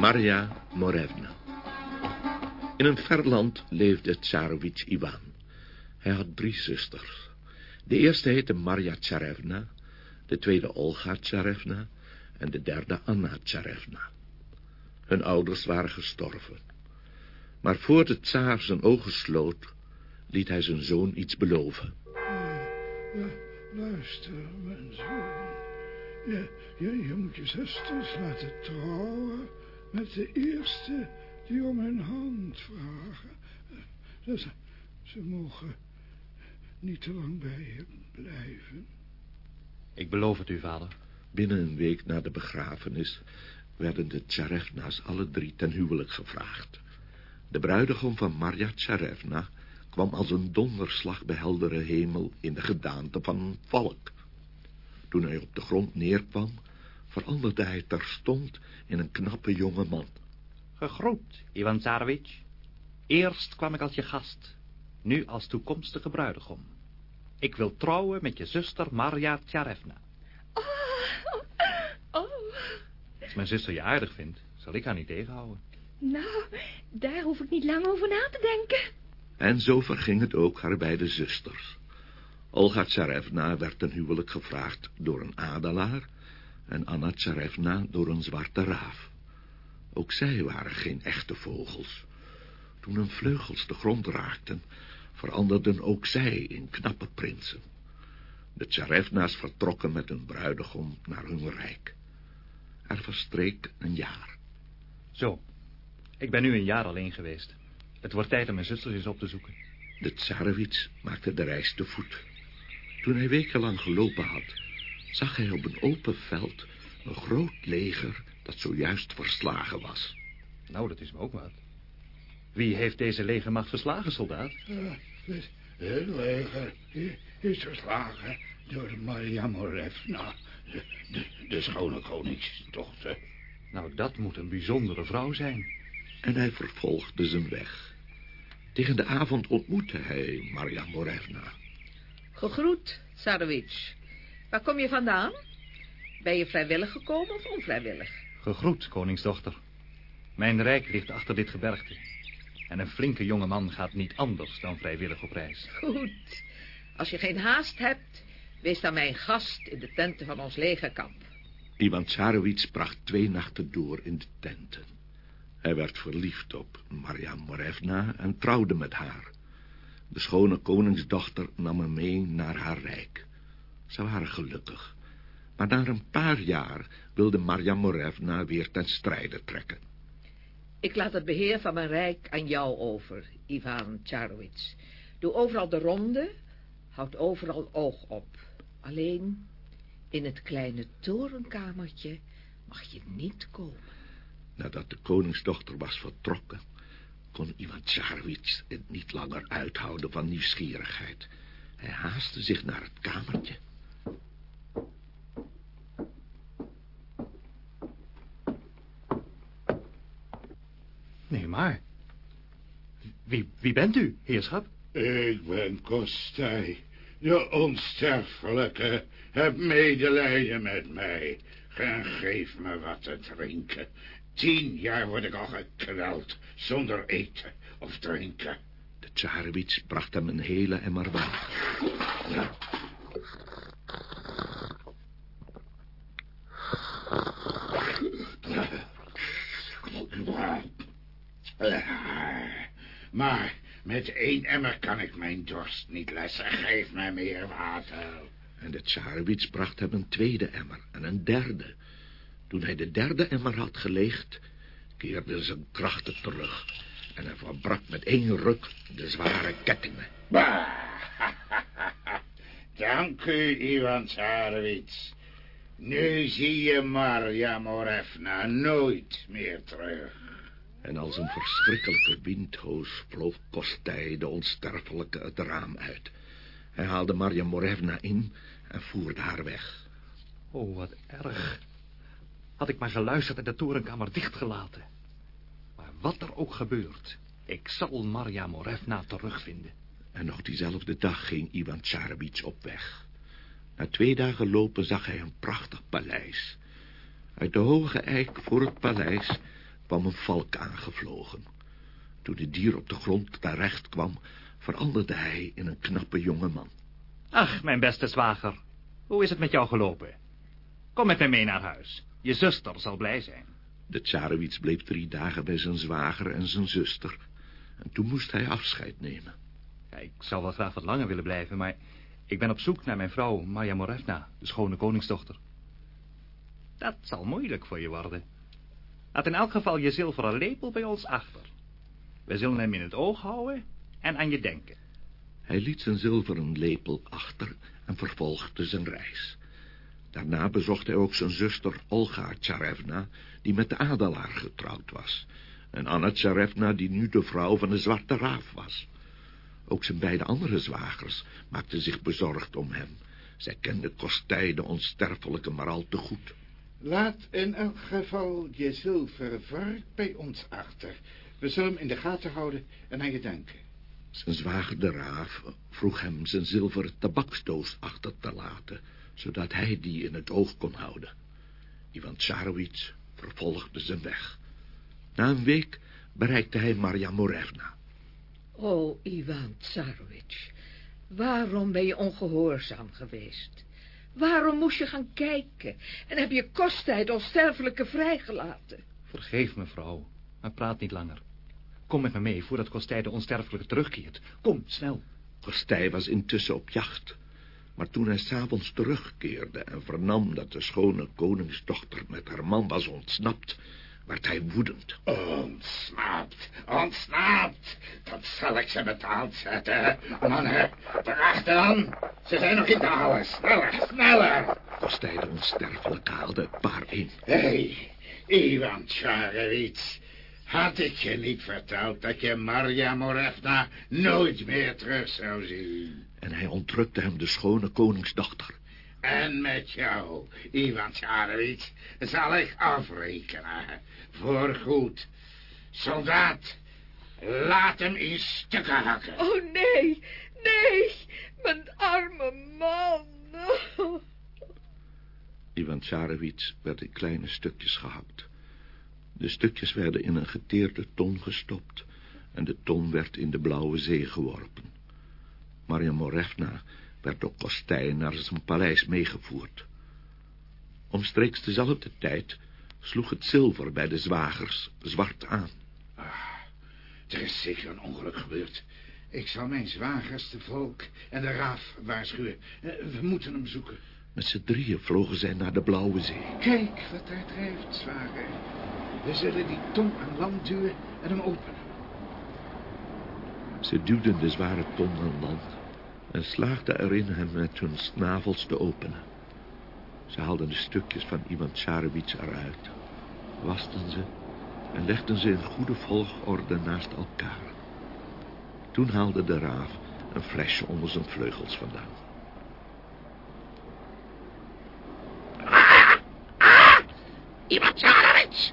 Marja Morevna. In een ver land leefde Tsarevich Ivan. Hij had drie zusters. De eerste heette Marja Tsarevna, de tweede Olga Tsarevna en de derde Anna Tsarevna. Hun ouders waren gestorven. Maar voor de tsaar zijn ogen sloot, liet hij zijn zoon iets beloven. Luister, mijn zoon. Je, je, je moet je zusters laten trouwen met de eerste die om hun hand vragen. Ze, ze mogen niet te lang bij je blijven. Ik beloof het u, vader. Binnen een week na de begrafenis werden de Tsarevna's alle drie ten huwelijk gevraagd. De bruidegom van Marja Tsarevna kwam als een donderslag bij heldere hemel in de gedaante van een valk. Toen hij op de grond neerkwam, veranderde hij terstond in een knappe jonge man. Gegroet, Ivan Tsarevich. Eerst kwam ik als je gast, nu als toekomstige bruidegom. Ik wil trouwen met je zuster Marja Tsarevna. Oh, oh. Als mijn zuster je aardig vindt, zal ik haar niet tegenhouden. Nou, daar hoef ik niet lang over na te denken. En zo verging het ook haar beide zusters. Olga Tsarevna werd ten huwelijk gevraagd door een adelaar... en Anna Tsarevna door een zwarte raaf. Ook zij waren geen echte vogels. Toen hun vleugels de grond raakten... veranderden ook zij in knappe prinsen. De Tsarevna's vertrokken met hun bruidegom naar hun rijk. Er verstreek een jaar. Zo, ik ben nu een jaar alleen geweest. Het wordt tijd om mijn zusters eens op te zoeken. De Tsarevits maakte de reis te voet. Toen hij wekenlang gelopen had, zag hij op een open veld een groot leger dat zojuist verslagen was. Nou, dat is me ook wat. Wie heeft deze legermacht verslagen, soldaat? Uh, het, het leger is verslagen door Maria Morevna, de, de, de schone koningsdochter. Nou, dat moet een bijzondere vrouw zijn. En hij vervolgde zijn weg. Tegen de avond ontmoette hij Maria Morevna. Gegroet, Tsarevich. Waar kom je vandaan? Ben je vrijwillig gekomen of onvrijwillig? Gegroet, koningsdochter. Mijn rijk ligt achter dit gebergte. En een flinke jonge man gaat niet anders dan vrijwillig op reis. Goed. Als je geen haast hebt, wees dan mijn gast in de tenten van ons legerkamp. Ivan Tsarevich bracht twee nachten door in de tenten. Hij werd verliefd op Maria Morevna en trouwde met haar. De schone koningsdochter nam hem mee naar haar rijk. Ze waren gelukkig. Maar na een paar jaar wilde Maria Morevna weer ten strijde trekken. Ik laat het beheer van mijn rijk aan jou over, Ivan Tsarovits. Doe overal de ronde, houd overal oog op. Alleen in het kleine torenkamertje mag je niet komen. Nadat de koningsdochter was vertrokken, kon Ivan Tsarevich het niet langer uithouden van nieuwsgierigheid. Hij haastte zich naar het kamertje. Wie, wie bent u, heerschap? Ik ben Kostij, de onsterfelijke. Heb medelijden met mij. En geef me wat te drinken. Tien jaar word ik al gekweld, zonder eten of drinken. De Tsarevits bracht hem een hele emmer water. Maar met één emmer kan ik mijn dorst niet lessen. Geef mij meer water. En de Tsarevits bracht hem een tweede emmer en een derde. Toen hij de derde emmer had geleegd, keerde zijn krachten terug. En hij verbrak met één ruk de zware kettingen. Bah! Dank u, Ivan Tsarevits. Nu zie je Marja Morevna nooit meer terug. En als een verschrikkelijke windhoos vloog Kostij de onsterfelijke het raam uit. Hij haalde Marja Morevna in en voerde haar weg. Oh, wat erg. Had ik maar geluisterd en de torenkamer dichtgelaten. Maar wat er ook gebeurt, ik zal Marja Morevna terugvinden. En nog diezelfde dag ging Ivan Tsarevits op weg. Na twee dagen lopen zag hij een prachtig paleis. Uit de hoge eik voor het paleis kwam een valk aangevlogen. Toen het dier op de grond terecht kwam, veranderde hij in een knappe jonge man. Ach, mijn beste zwager, hoe is het met jou gelopen? Kom met mij mee naar huis. Je zuster zal blij zijn. De tsarewits bleef drie dagen bij zijn zwager en zijn zuster. En toen moest hij afscheid nemen. Ja, ik zou wel graag wat langer willen blijven, maar ik ben op zoek naar mijn vrouw Marja Morevna, de schone koningsdochter. Dat zal moeilijk voor je worden. Laat in elk geval je zilveren lepel bij ons achter. We zullen hem in het oog houden en aan je denken. Hij liet zijn zilveren lepel achter en vervolgde zijn reis. Daarna bezocht hij ook zijn zuster Olga Tsarevna, die met de adelaar getrouwd was. En Anna Tsarevna, die nu de vrouw van de Zwarte Raaf was. Ook zijn beide andere zwagers maakten zich bezorgd om hem. Zij kenden Kostij, de onsterfelijke, maar al te goed. Laat in elk geval je zilveren vark bij ons achter. We zullen hem in de gaten houden en aan je denken. Zijn zwager de Raaf vroeg hem zijn zilveren tabaksdoos achter te laten, zodat hij die in het oog kon houden. Ivan Tsarowits vervolgde zijn weg. Na een week bereikte hij Marja Morevna. O, Ivan Tsarowitsch, waarom ben je ongehoorzaam geweest? Waarom moest je gaan kijken en heb je kosttijd onsterfelijke vrijgelaten? Vergeef me, vrouw, maar praat niet langer. Kom met me mee voordat Kostij de onsterfelijke terugkeert. Kom, snel. Kostij was intussen op jacht. Maar toen hij s'avonds terugkeerde en vernam dat de schone koningsdochter met haar man was ontsnapt, werd hij woedend. Ontsnapt, ontsnapt. Dat zal ik ze betaald zetten. Mannen, erachter Ze zijn nog in de houden. Sneller, sneller. Kostij de onsterfelijke haalde het paar in. Hé, hey, Ivan Tsarevits. Had ik je niet verteld dat je Marja Morevna nooit meer terug zou zien? En hij ontrukte hem de schone koningsdochter. En met jou, Ivan Tsarevits, zal ik afrekenen. Voorgoed. Soldaat, laat hem in stukken hakken. Oh, nee, nee, mijn arme man. Ivan Tsarevits werd in kleine stukjes gehakt. De stukjes werden in een geteerde ton gestopt en de ton werd in de blauwe zee geworpen. Maria Morevna werd door Kostijn naar zijn paleis meegevoerd. Omstreeks dezelfde tijd sloeg het zilver bij de zwagers zwart aan. Er is zeker een ongeluk gebeurd. Ik zal mijn zwagers, de volk en de raaf waarschuwen. Eh, we moeten hem zoeken. Met z'n drieën vlogen zij naar de blauwe zee. Kijk wat daar drijft, zwager. We zullen die ton aan land duwen en hem openen. Ze duwden de zware ton aan land en slaagden erin hem met hun snavels te openen. Ze haalden de stukjes van Ivan Tsarevits eruit, wasten ze en legden ze in goede volgorde naast elkaar. Toen haalde de raaf een flesje onder zijn vleugels vandaan. Ah, ah, Ivan Tsarevits,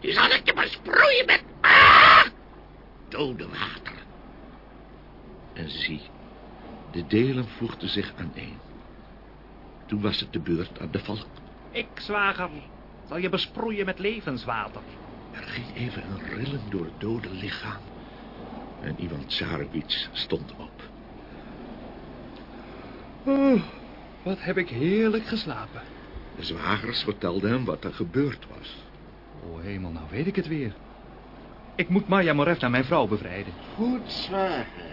nu zal ik je besproeien met... Ah! Dode water. En zie, de delen voegden zich aan één. Toen was het de beurt aan de valk. Ik, zwager, zal je besproeien met levenswater. Er ging even een rilling door het dode lichaam. En Ivan Tsarevits stond op. Oh, wat heb ik heerlijk geslapen. De zwagers vertelden hem wat er gebeurd was. O hemel, nou weet ik het weer. Ik moet Marja Morevna, mijn vrouw, bevrijden. Goed, zwager.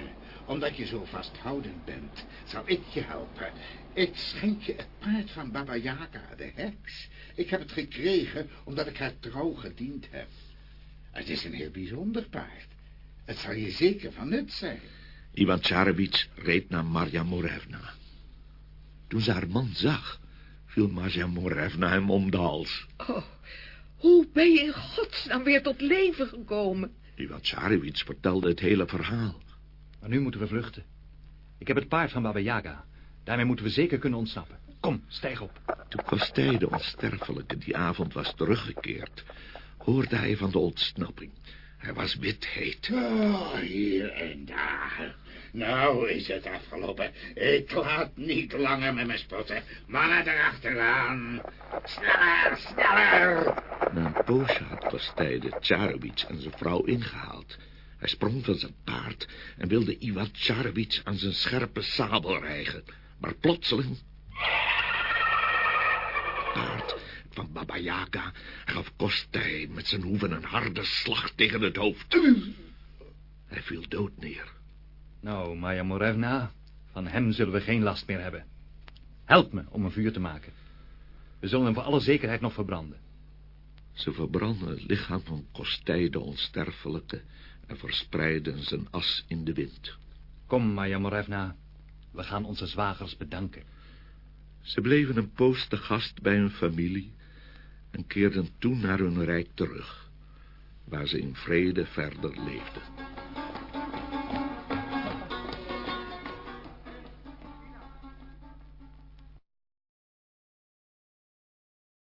Omdat je zo vasthoudend bent, zal ik je helpen. Ik schenk je het paard van Baba Yaga, de heks. Ik heb het gekregen omdat ik haar trouw gediend heb. Het is een heel bijzonder paard. Het zal je zeker van nut zijn. Ivan Tsarevits reed naar Marja Morevna. Toen ze haar man zag, viel Marja Morevna hem om de hals. Oh, hoe ben je in godsnaam weer tot leven gekomen? Ivan Tsarevits vertelde het hele verhaal. Maar nu moeten we vluchten. Ik heb het paard van Baba Yaga. Daarmee moeten we zeker kunnen ontsnappen. Kom, stijg op. Toen Kostij de onsterfelijke die avond was teruggekeerd... hoorde hij van de ontsnapping. Hij was wit heet. Oh, hier en daar. Nou is het afgelopen. Ik laat niet langer met me spotten. Mannen erachteraan. Sneller, sneller. Na een poosje had Kostij de en zijn vrouw ingehaald. Hij sprong van zijn paard en wilde Ivan Tsarovic aan zijn scherpe sabel rijgen. Maar plotseling... Het paard van Baba Yaga gaf Kostij met zijn hoeven een harde slag tegen het hoofd. Hij viel dood neer. Nou, Maya Morevna, van hem zullen we geen last meer hebben. Help me om een vuur te maken. We zullen hem voor alle zekerheid nog verbranden. Ze verbrandden het lichaam van Kostij de onsterfelijke en verspreidden zijn as in de wind. Kom, Maya Morevna, we gaan onze zwagers bedanken. Ze bleven een poos te gast bij hun familie en keerden toen naar hun rijk terug, waar ze in vrede verder leefden.